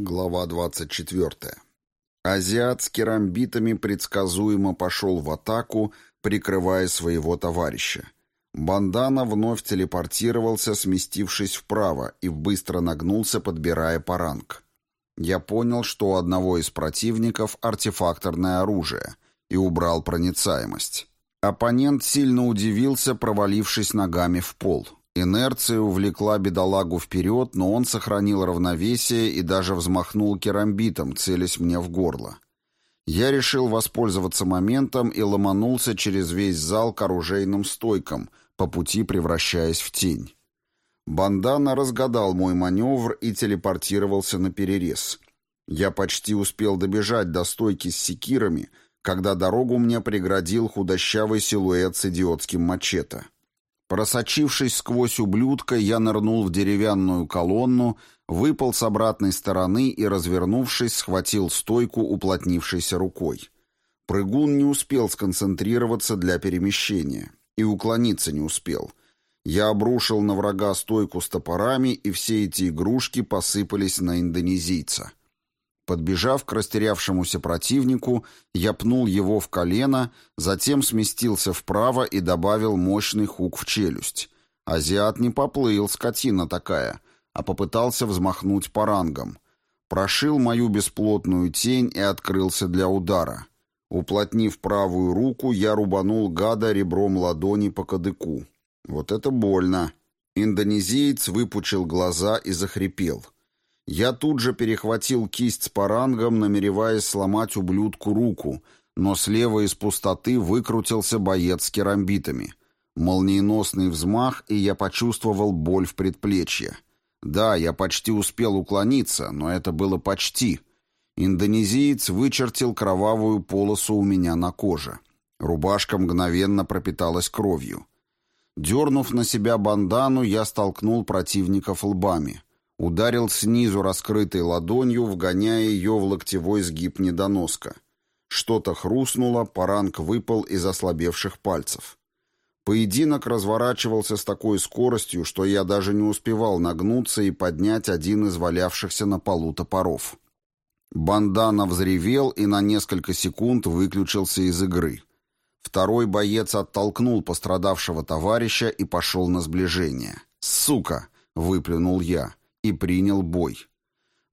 Глава 24. Азиат с керамбитами предсказуемо пошел в атаку, прикрывая своего товарища. Бандана вновь телепортировался, сместившись вправо, и быстро нагнулся, подбирая паранг. Я понял, что у одного из противников артефакторное оружие, и убрал проницаемость. Оппонент сильно удивился, провалившись ногами в пол. Инерция увлекла бедолагу вперед, но он сохранил равновесие и даже взмахнул керамбитом, целясь мне в горло. Я решил воспользоваться моментом и ломанулся через весь зал к оружейным стойкам, по пути превращаясь в тень. Бандана разгадал мой маневр и телепортировался на перерез. Я почти успел добежать до стойки с секирами, когда дорогу мне преградил худощавый силуэт с идиотским мачете. Просочившись сквозь ублюдка, я нырнул в деревянную колонну, выпал с обратной стороны и, развернувшись, схватил стойку уплотнившейся рукой. Прыгун не успел сконцентрироваться для перемещения. И уклониться не успел. Я обрушил на врага стойку с топорами, и все эти игрушки посыпались на индонезийца. Подбежав к растерявшемуся противнику, я пнул его в колено, затем сместился вправо и добавил мощный хук в челюсть. Азиат не поплыл, скотина такая, а попытался взмахнуть парангом. Прошил мою бесплотную тень и открылся для удара. Уплотнив правую руку, я рубанул гада ребром ладони по кадыку. Вот это больно. Индонезиец выпучил глаза и захрипел — я тут же перехватил кисть с парангом, намереваясь сломать ублюдку руку, но слева из пустоты выкрутился боец с керамбитами. Молниеносный взмах, и я почувствовал боль в предплечье. Да, я почти успел уклониться, но это было почти. Индонезиец вычертил кровавую полосу у меня на коже. Рубашка мгновенно пропиталась кровью. Дернув на себя бандану, я столкнул противников лбами — Ударил снизу раскрытой ладонью, вгоняя ее в локтевой сгиб недоноска. Что-то хрустнуло, паранг выпал из ослабевших пальцев. Поединок разворачивался с такой скоростью, что я даже не успевал нагнуться и поднять один из валявшихся на полу топоров. Бандана взревел и на несколько секунд выключился из игры. Второй боец оттолкнул пострадавшего товарища и пошел на сближение. «Сука!» — выплюнул я и принял бой.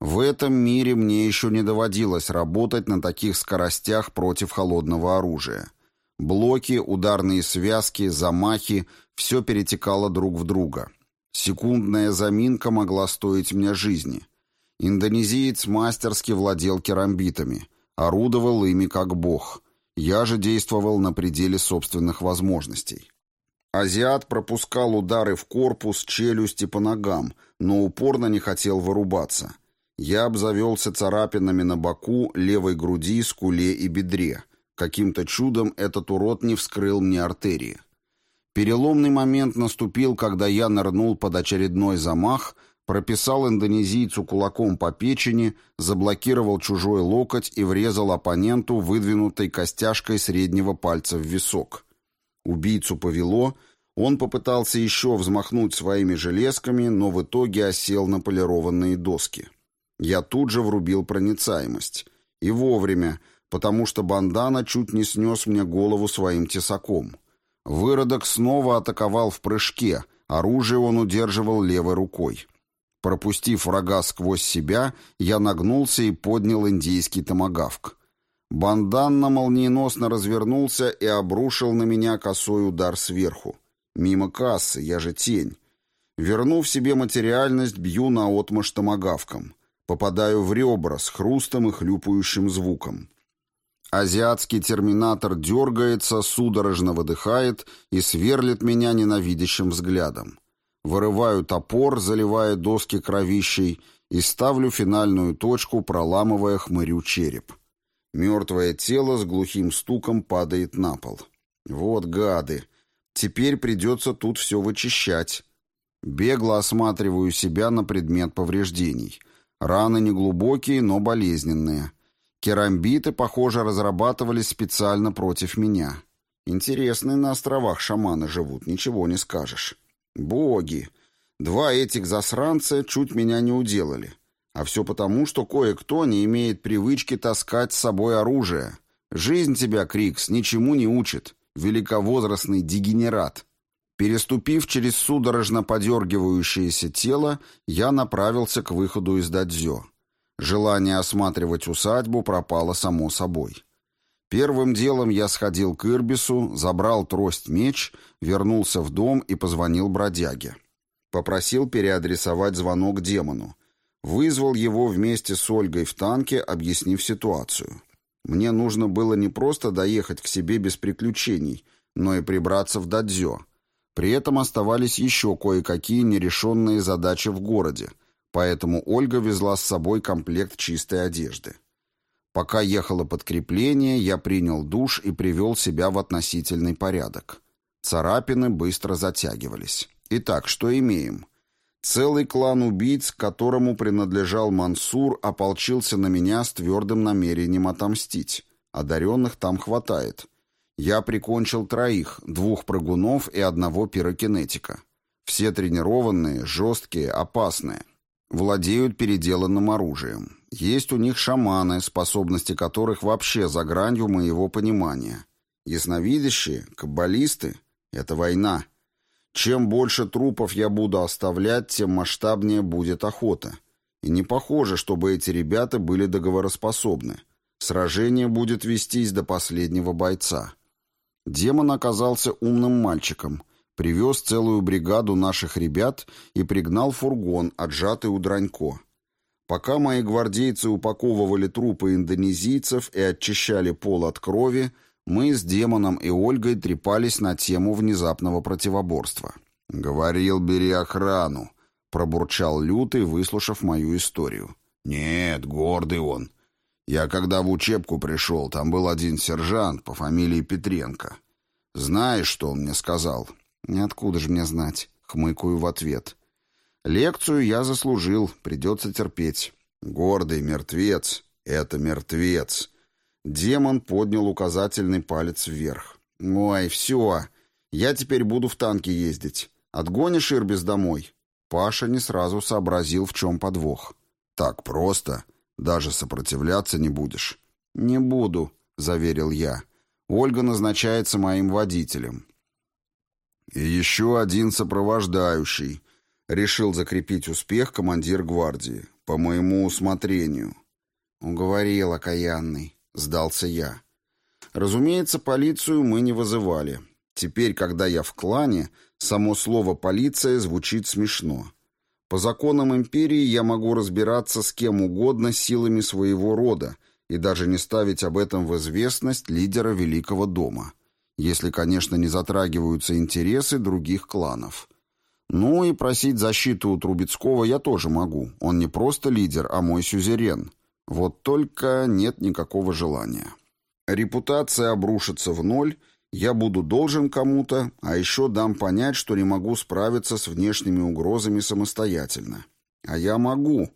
В этом мире мне еще не доводилось работать на таких скоростях против холодного оружия. Блоки, ударные связки, замахи — все перетекало друг в друга. Секундная заминка могла стоить мне жизни. Индонезиец мастерски владел керамбитами, орудовал ими как бог. Я же действовал на пределе собственных возможностей. Азиат пропускал удары в корпус, челюсти по ногам, но упорно не хотел вырубаться. Я обзавелся царапинами на боку, левой груди, скуле и бедре. Каким-то чудом этот урод не вскрыл мне артерии. Переломный момент наступил, когда я нырнул под очередной замах, прописал индонезийцу кулаком по печени, заблокировал чужой локоть и врезал оппоненту выдвинутой костяшкой среднего пальца в висок. Убийцу повело, он попытался еще взмахнуть своими железками, но в итоге осел на полированные доски. Я тут же врубил проницаемость. И вовремя, потому что бандана чуть не снес мне голову своим тесаком. Выродок снова атаковал в прыжке, оружие он удерживал левой рукой. Пропустив врага сквозь себя, я нагнулся и поднял индийский томагавк. Банданна молниеносно развернулся и обрушил на меня косой удар сверху. Мимо кассы, я же тень. Вернув себе материальность, бью на наотмашь томагавком. Попадаю в ребра с хрустом и хлюпающим звуком. Азиатский терминатор дергается, судорожно выдыхает и сверлит меня ненавидящим взглядом. Вырываю топор, заливая доски кровищей, и ставлю финальную точку, проламывая хмырю череп. Мертвое тело с глухим стуком падает на пол. Вот гады! Теперь придется тут все вычищать. Бегло осматриваю себя на предмет повреждений. Раны неглубокие, но болезненные. Керамбиты, похоже, разрабатывались специально против меня. Интересные на островах шаманы живут, ничего не скажешь. Боги! Два этих засранца чуть меня не уделали. А все потому, что кое-кто не имеет привычки таскать с собой оружие. Жизнь тебя, Крикс, ничему не учит. Великовозрастный дегенерат. Переступив через судорожно подергивающееся тело, я направился к выходу из дадзё. Желание осматривать усадьбу пропало само собой. Первым делом я сходил к Ирбису, забрал трость-меч, вернулся в дом и позвонил бродяге. Попросил переадресовать звонок демону. Вызвал его вместе с Ольгой в танке, объяснив ситуацию. Мне нужно было не просто доехать к себе без приключений, но и прибраться в дадзё. При этом оставались еще кое-какие нерешенные задачи в городе, поэтому Ольга везла с собой комплект чистой одежды. Пока ехало подкрепление, я принял душ и привел себя в относительный порядок. Царапины быстро затягивались. Итак, что имеем? Целый клан убийц, которому принадлежал Мансур, ополчился на меня с твердым намерением отомстить. Одаренных там хватает. Я прикончил троих, двух прыгунов и одного пирокинетика. Все тренированные, жесткие, опасные. Владеют переделанным оружием. Есть у них шаманы, способности которых вообще за гранью моего понимания. Ясновидящие, каббалисты — это война. Чем больше трупов я буду оставлять, тем масштабнее будет охота. И не похоже, чтобы эти ребята были договороспособны. Сражение будет вестись до последнего бойца. Демон оказался умным мальчиком, привез целую бригаду наших ребят и пригнал фургон, отжатый у Дранько. Пока мои гвардейцы упаковывали трупы индонезийцев и очищали пол от крови, мы с демоном и Ольгой трепались на тему внезапного противоборства. «Говорил, бери охрану», — пробурчал Лютый, выслушав мою историю. «Нет, гордый он. Я когда в учебку пришел, там был один сержант по фамилии Петренко. Знаешь, что он мне сказал? Ниоткуда же мне знать. Хмыкаю в ответ. Лекцию я заслужил, придется терпеть. Гордый мертвец — это мертвец. Демон поднял указательный палец вверх. Ой, все. Я теперь буду в танке ездить. Отгонишь Ирбис домой? Паша не сразу сообразил, в чем подвох. Так просто. Даже сопротивляться не будешь. «Не буду», — заверил я. «Ольга назначается моим водителем». «И еще один сопровождающий», — решил закрепить успех командир гвардии. «По моему усмотрению». «Уговорил, окаянный», — сдался я. Разумеется, полицию мы не вызывали. Теперь, когда я в клане, само слово «полиция» звучит смешно. По законам империи я могу разбираться с кем угодно силами своего рода и даже не ставить об этом в известность лидера Великого дома, если, конечно, не затрагиваются интересы других кланов. Ну и просить защиту у Трубецкого я тоже могу. Он не просто лидер, а мой сюзерен. Вот только нет никакого желания. Репутация обрушится в ноль – я буду должен кому-то, а еще дам понять, что не могу справиться с внешними угрозами самостоятельно. А я могу.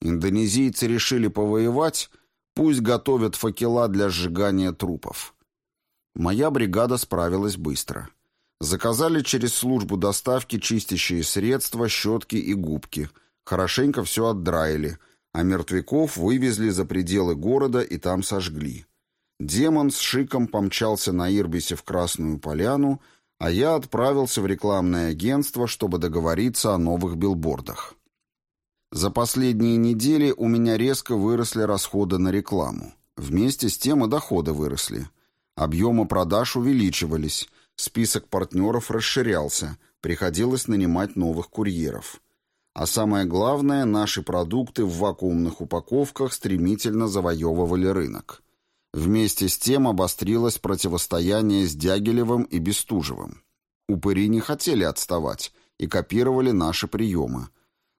Индонезийцы решили повоевать, пусть готовят факела для сжигания трупов. Моя бригада справилась быстро. Заказали через службу доставки чистящие средства, щетки и губки. Хорошенько все отдраили, а мертвяков вывезли за пределы города и там сожгли. Демон с шиком помчался на Ирбисе в Красную Поляну, а я отправился в рекламное агентство, чтобы договориться о новых билбордах. За последние недели у меня резко выросли расходы на рекламу. Вместе с тем и доходы выросли. Объемы продаж увеличивались, список партнеров расширялся, приходилось нанимать новых курьеров. А самое главное, наши продукты в вакуумных упаковках стремительно завоевывали рынок. Вместе с тем обострилось противостояние с Дягилевым и Бестужевым. Упыри не хотели отставать и копировали наши приемы.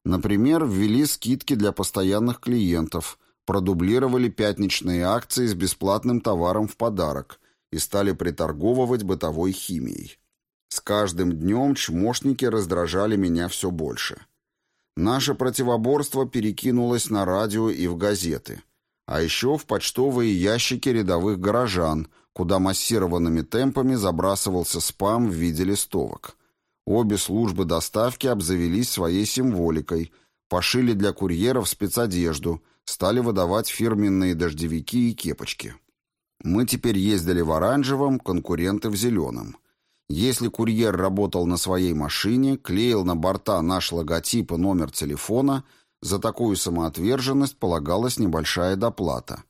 Например, ввели скидки для постоянных клиентов, продублировали пятничные акции с бесплатным товаром в подарок и стали приторговывать бытовой химией. С каждым днем чмошники раздражали меня все больше. Наше противоборство перекинулось на радио и в газеты – а еще в почтовые ящики рядовых горожан, куда массированными темпами забрасывался спам в виде листовок. Обе службы доставки обзавелись своей символикой, Пошили для курьеров спецодежду, стали выдавать фирменные дождевики и кепочки. Мы теперь ездили в оранжевом, конкуренты в зеленом. Если курьер работал на своей машине, клеил на борта наш логотип и номер телефона, за такую самоотверженность полагалась небольшая доплата.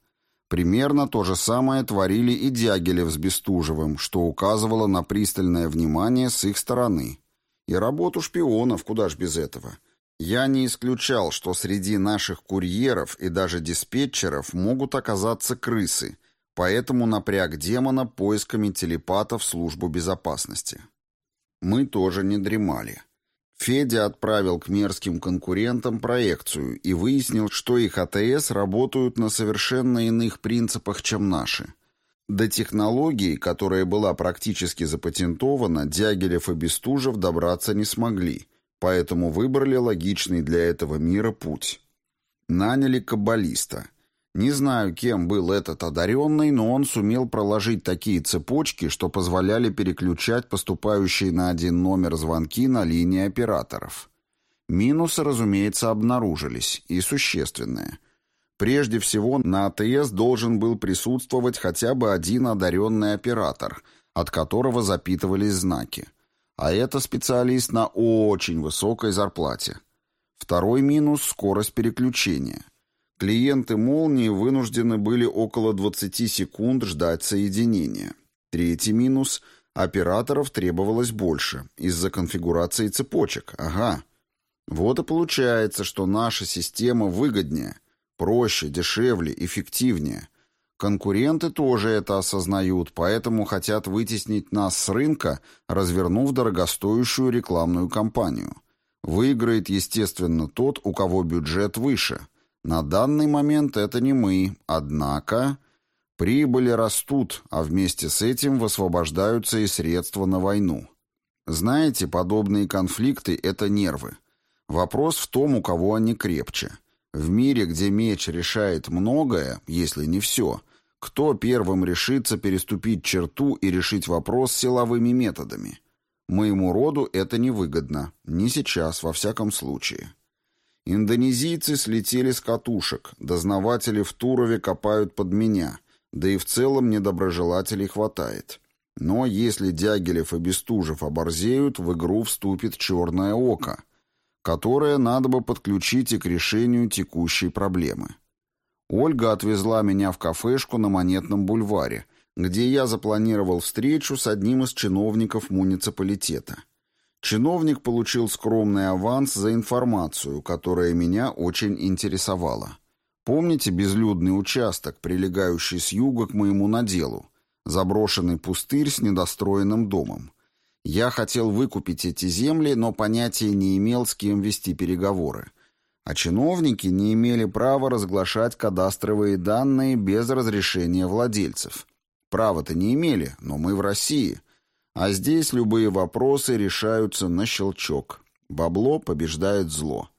Примерно то же самое творили и Дягилев с Бестужевым, что указывало на пристальное внимание с их стороны. И работу шпионов, куда ж без этого. Я не исключал, что среди наших курьеров и даже диспетчеров могут оказаться крысы, поэтому напряг демона поисками телепатов в службу безопасности. Мы тоже не дремали. Федя отправил к мерзким конкурентам проекцию и выяснил, что их АТС работают на совершенно иных принципах, чем наши. До технологии, которая была практически запатентована, Дягилев и Бестужев добраться не смогли, поэтому выбрали логичный для этого мира путь. Наняли каббалиста – не знаю, кем был этот одаренный, но он сумел проложить такие цепочки, что позволяли переключать поступающие на один номер звонки на линии операторов. Минусы, разумеется, обнаружились, и существенные. Прежде всего, на АТС должен был присутствовать хотя бы один одаренный оператор, от которого запитывались знаки. А это специалист на очень высокой зарплате. Второй минус – скорость переключения – Клиенты «Молнии» вынуждены были около 20 секунд ждать соединения. Третий минус – операторов требовалось больше, из-за конфигурации цепочек. Ага. Вот и получается, что наша система выгоднее, проще, дешевле, эффективнее. Конкуренты тоже это осознают, поэтому хотят вытеснить нас с рынка, развернув дорогостоящую рекламную кампанию. Выиграет, естественно, тот, у кого бюджет выше – на данный момент это не мы, однако прибыли растут, а вместе с этим высвобождаются и средства на войну. Знаете, подобные конфликты – это нервы. Вопрос в том, у кого они крепче. В мире, где меч решает многое, если не все, кто первым решится переступить черту и решить вопрос силовыми методами? Моему роду это невыгодно. Не сейчас, во всяком случае. Индонезийцы слетели с катушек, дознаватели в Турове копают под меня, да и в целом недоброжелателей хватает. Но если Дягилев и Бестужев оборзеют, в игру вступит черное око, которое надо бы подключить и к решению текущей проблемы. Ольга отвезла меня в кафешку на Монетном бульваре, где я запланировал встречу с одним из чиновников муниципалитета. Чиновник получил скромный аванс за информацию, которая меня очень интересовала. Помните безлюдный участок, прилегающий с юга к моему наделу? Заброшенный пустырь с недостроенным домом. Я хотел выкупить эти земли, но понятия не имел, с кем вести переговоры. А чиновники не имели права разглашать кадастровые данные без разрешения владельцев. Право-то не имели, но мы в России. А здесь любые вопросы решаются на щелчок. Бабло побеждает зло.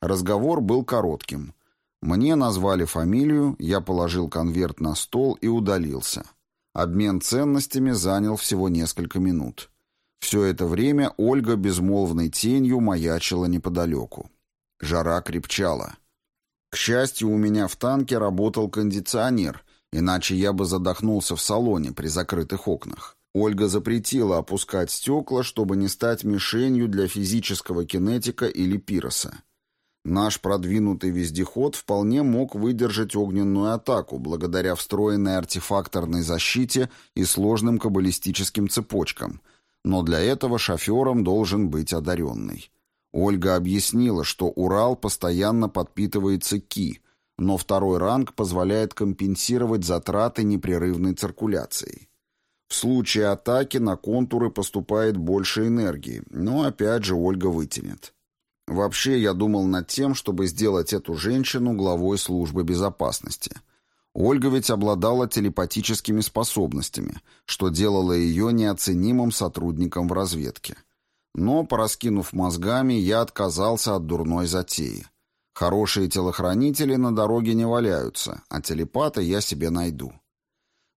Разговор был коротким. Мне назвали фамилию, я положил конверт на стол и удалился. Обмен ценностями занял всего несколько минут. Все это время Ольга безмолвной тенью маячила неподалеку. Жара крепчала. К счастью, у меня в танке работал кондиционер, иначе я бы задохнулся в салоне при закрытых окнах. Ольга запретила опускать стекла, чтобы не стать мишенью для физического кинетика или пироса. Наш продвинутый вездеход вполне мог выдержать огненную атаку благодаря встроенной артефакторной защите и сложным каббалистическим цепочкам, но для этого шофером должен быть одаренный. Ольга объяснила, что Урал постоянно подпитывается ки, но второй ранг позволяет компенсировать затраты непрерывной циркуляцией. В случае атаки на контуры поступает больше энергии, но опять же Ольга вытянет. Вообще я думал над тем, чтобы сделать эту женщину главой службы безопасности. Ольга ведь обладала телепатическими способностями, что делало ее неоценимым сотрудником в разведке. Но, пораскинув мозгами, я отказался от дурной затеи. Хорошие телохранители на дороге не валяются, а телепата я себе найду.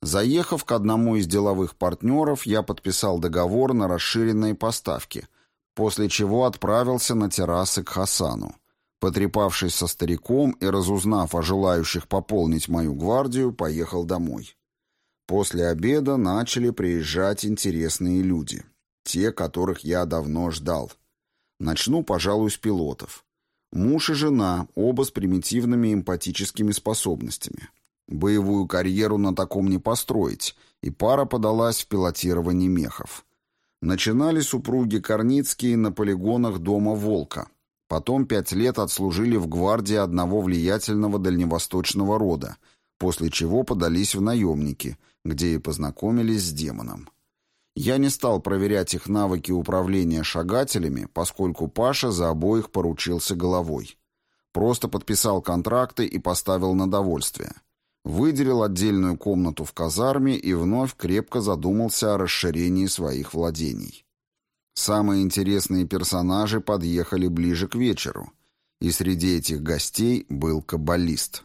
Заехав к одному из деловых партнеров, я подписал договор на расширенные поставки, после чего отправился на террасы к Хасану. Потрепавшись со стариком и разузнав о желающих пополнить мою гвардию, поехал домой. После обеда начали приезжать интересные люди. Те, которых я давно ждал. Начну, пожалуй, с пилотов. Муж и жена, оба с примитивными эмпатическими способностями. Боевую карьеру на таком не построить, и пара подалась в пилотирование мехов. Начинали супруги Корницкие на полигонах дома «Волка». Потом пять лет отслужили в гвардии одного влиятельного дальневосточного рода, после чего подались в наемники, где и познакомились с демоном. Я не стал проверять их навыки управления шагателями, поскольку Паша за обоих поручился головой. Просто подписал контракты и поставил на довольствие. Выделил отдельную комнату в казарме и вновь крепко задумался о расширении своих владений. Самые интересные персонажи подъехали ближе к вечеру, и среди этих гостей был каббалист.